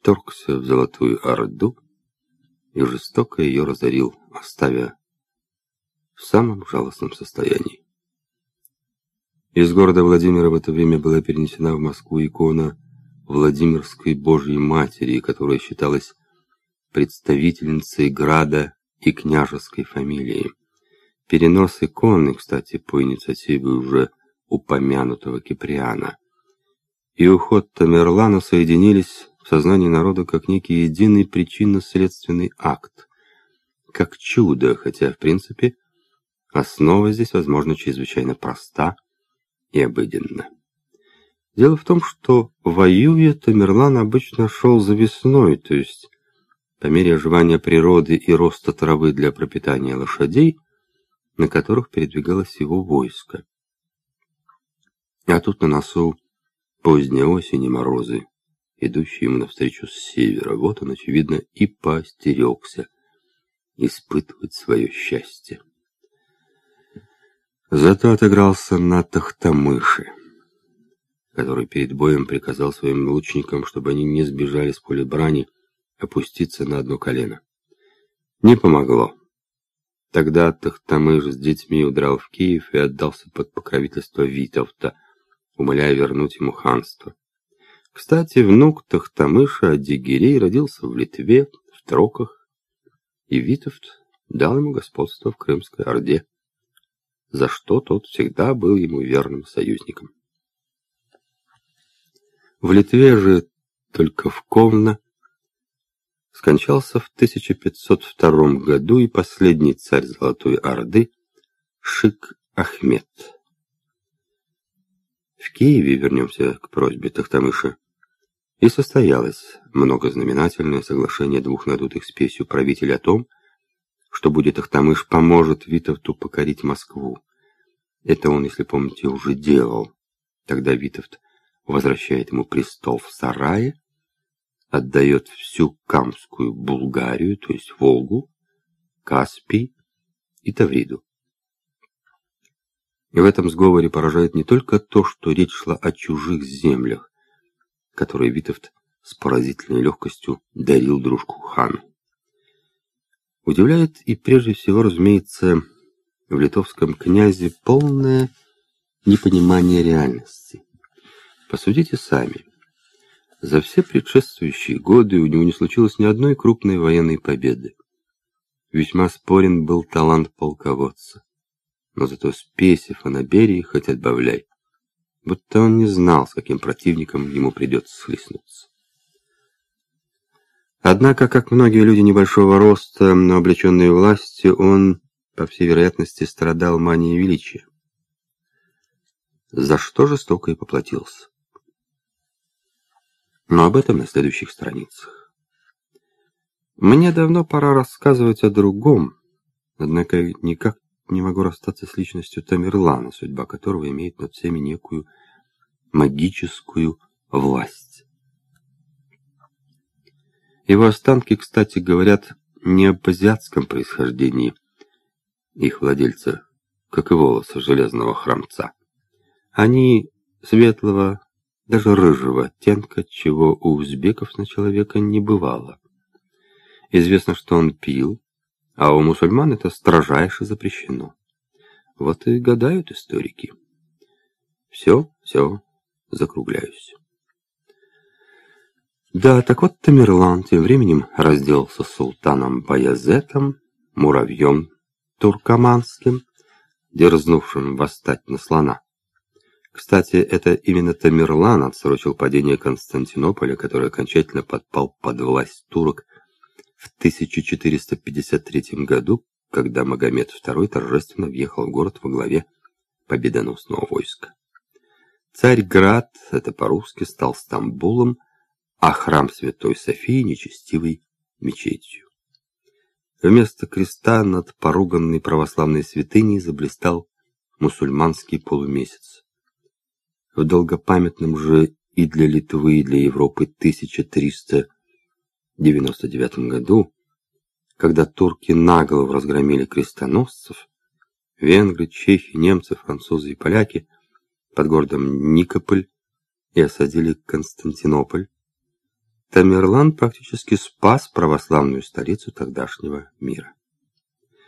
вторгся в Золотую Орду и жестоко ее разорил, оставя в самом жалостном состоянии. Из города Владимира в это время была перенесена в Москву икона Владимирской Божьей Матери, которая считалась представительницей града и княжеской фамилии. Перенос иконы, кстати, по инициативе уже упомянутого Киприана, и уход Тамерлана соединились сознании народа как некий единый причинно-следственный акт, как чудо, хотя, в принципе, основа здесь, возможно, чрезвычайно проста и обыденна. Дело в том, что воюя, Тамерлан обычно шел за весной, то есть по мере оживания природы и роста травы для пропитания лошадей, на которых передвигалось его войско. А тут на носу поздняя осень и морозы, идущие ему навстречу с севера. Вот он, очевидно, и поостерегся испытывать свое счастье. Зато отыгрался на Тахтамыше, который перед боем приказал своим лучникам, чтобы они не сбежали с поля брани, опуститься на одно колено. Не помогло. Тогда Тахтамыш с детьми удрал в Киев и отдался под покровительство Витовта, умоляя вернуть ему ханство. Кстати, внук Тахтамыша Адигирей родился в Литве, в Троках, и Витовт дал ему господство в Крымской Орде, за что тот всегда был ему верным союзником. В Литве же только в Ковна скончался в 1502 году и последний царь Золотой Орды Шик Ахмед. Киеве, вернемся к просьбе Тахтамыша, и состоялось многознаменательное соглашение двух надутых спесью правителей о том, что будет Ахтамыш поможет Витовту покорить Москву. Это он, если помните, уже делал. Тогда Витовт возвращает ему престол в Сарае, отдает всю Камскую Булгарию, то есть Волгу, Каспий и Тавриду. И в этом сговоре поражает не только то, что речь шла о чужих землях, которые Витовт с поразительной легкостью дарил дружку хану. Удивляет и прежде всего, разумеется, в литовском князе полное непонимание реальности. Посудите сами. За все предшествующие годы у него не случилось ни одной крупной военной победы. Весьма спорен был талант полководца но зато спеси фанаберии хоть отбавляй. Будто он не знал, с каким противником ему придется схлестнуться. Однако, как многие люди небольшого роста, но облеченные властью, он, по всей вероятности, страдал манией величия. За что жестоко и поплатился. Но об этом на следующих страницах. Мне давно пора рассказывать о другом, однако никак не могу расстаться с личностью Тамерлана, судьба которого имеет над всеми некую магическую власть. Его останки, кстати, говорят не об азиатском происхождении их владельца, как и волосы железного храмца. Они светлого, даже рыжего оттенка, чего у узбеков на человека не бывало. Известно, что он пил, а у мусульман это строжайше запрещено. Вот и гадают историки. Все, все, закругляюсь. Да, так вот Тамерлан тем временем разделался с султаном Баязетом, муравьем туркоманским, дерзнувшим восстать на слона. Кстати, это именно Тамерлан отсрочил падение Константинополя, который окончательно подпал под власть турок в 1453 году, когда Магомед II торжественно въехал в город во главе победоносного войска. Царьград, это по-русски, стал Стамбулом, а храм Святой Софии нечестивой мечетью. Вместо креста над поруганной православной святыней заблистал мусульманский полумесяц. В долгопамятном же и для Литвы, и для Европы 1300 99 году, когда турки наголо разгромили крестоносцев, венгры, чехи, немцы, французы и поляки под городом Никополь и осадили Константинополь, Тамерлан практически спас православную столицу тогдашнего мира.